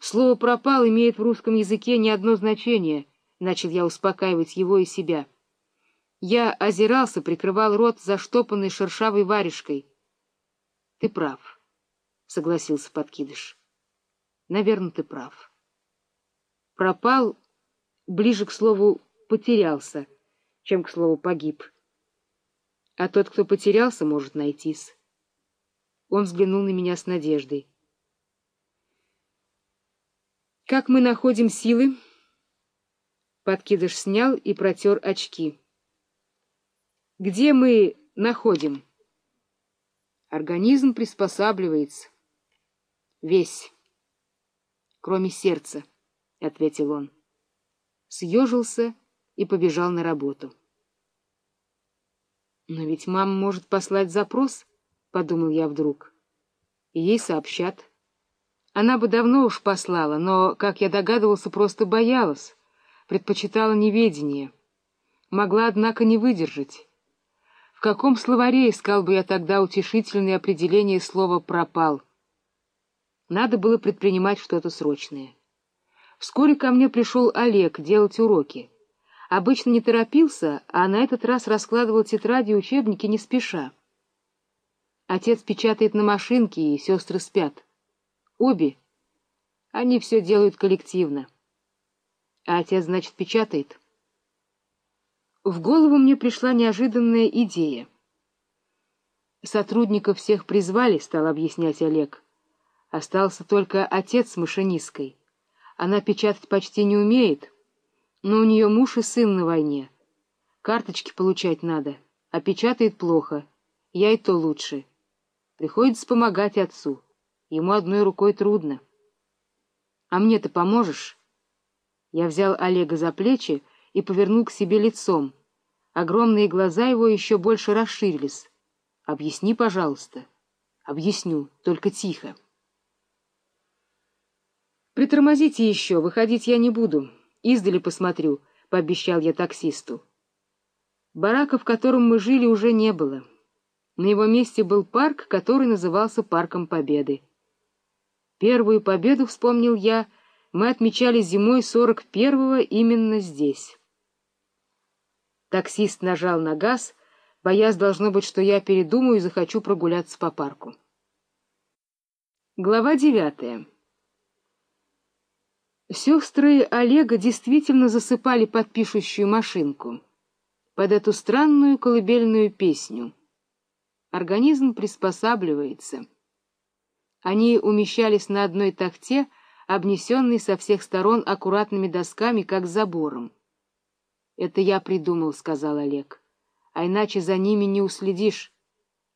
Слово «пропал» имеет в русском языке не одно значение, — начал я успокаивать его и себя. Я озирался, прикрывал рот заштопанной шершавой варежкой. — Ты прав, — согласился подкидыш. — Наверное, ты прав. Пропал ближе к слову «потерялся», чем к слову «погиб». А тот, кто потерялся, может найтись. Он взглянул на меня с надеждой. «Как мы находим силы?» Подкидыш снял и протер очки. «Где мы находим?» Организм приспосабливается. Весь. Кроме сердца, — ответил он. Съежился и побежал на работу. Но ведь мама может послать запрос, — подумал я вдруг. И ей сообщат. Она бы давно уж послала, но, как я догадывался, просто боялась, предпочитала неведение. Могла, однако, не выдержать. В каком словаре искал бы я тогда утешительное определение слова «пропал»? Надо было предпринимать что-то срочное. Вскоре ко мне пришел Олег делать уроки. Обычно не торопился, а на этот раз раскладывал тетради и учебники не спеша. Отец печатает на машинке, и сестры спят. Обе. Они все делают коллективно. А отец, значит, печатает. В голову мне пришла неожиданная идея. Сотрудников всех призвали, стал объяснять Олег. Остался только отец с машинисткой. Она печатать почти не умеет, но у нее муж и сын на войне. Карточки получать надо, а печатает плохо. Я и то лучше. Приходится помогать отцу. Ему одной рукой трудно. — А мне-то поможешь? Я взял Олега за плечи и повернул к себе лицом. Огромные глаза его еще больше расширились. — Объясни, пожалуйста. — Объясню, только тихо. — Притормозите еще, выходить я не буду. Издали посмотрю, — пообещал я таксисту. Барака, в котором мы жили, уже не было. На его месте был парк, который назывался Парком Победы. Первую победу, вспомнил я, мы отмечали зимой сорок первого именно здесь. Таксист нажал на газ, боясь, должно быть, что я передумаю и захочу прогуляться по парку. Глава девятая Сестры Олега действительно засыпали под пишущую машинку, под эту странную колыбельную песню. Организм приспосабливается. Они умещались на одной тахте, обнесенной со всех сторон аккуратными досками, как забором. — Это я придумал, — сказал Олег, — а иначе за ними не уследишь.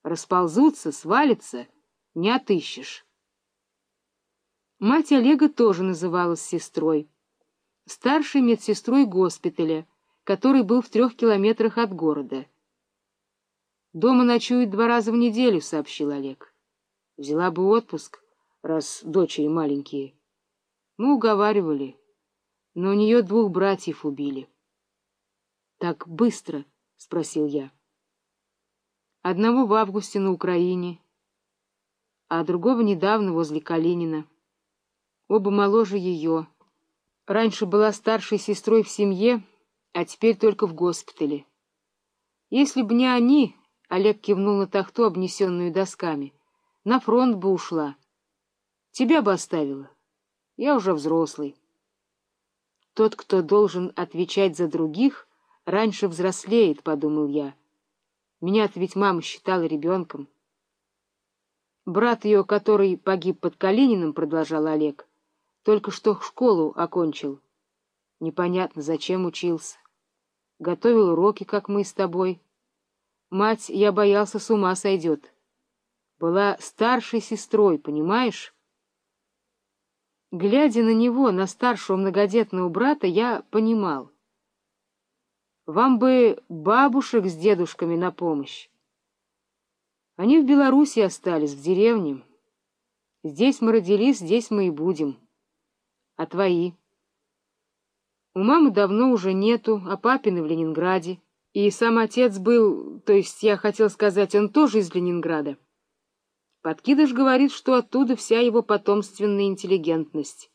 Расползутся, свалятся, не отыщешь. Мать Олега тоже называлась сестрой. Старшей медсестрой госпиталя, который был в трех километрах от города. «Дома ночует два раза в неделю», — сообщил Олег. «Взяла бы отпуск, раз дочери маленькие». Мы уговаривали, но у нее двух братьев убили. — Так быстро? — спросил я. — Одного в августе на Украине, а другого недавно возле Калинина. Оба моложе ее. Раньше была старшей сестрой в семье, а теперь только в госпитале. Если б не они, — Олег кивнул на тахту, обнесенную досками, — на фронт бы ушла. Тебя бы оставила. Я уже взрослый. Тот, кто должен отвечать за других, раньше взрослеет, — подумал я. Меня-то ведь мама считала ребенком. Брат ее, который погиб под Калининым, — продолжал Олег, — только что школу окончил. Непонятно, зачем учился. Готовил уроки, как мы с тобой. Мать, я боялся, с ума сойдет. Была старшей сестрой, понимаешь? Глядя на него, на старшего многодетного брата, я понимал. Вам бы бабушек с дедушками на помощь. Они в Беларуси остались, в деревне. Здесь мы родились, здесь мы и будем. А твои? У мамы давно уже нету, а папины в Ленинграде. И сам отец был, то есть я хотел сказать, он тоже из Ленинграда. Подкидыш говорит, что оттуда вся его потомственная интеллигентность.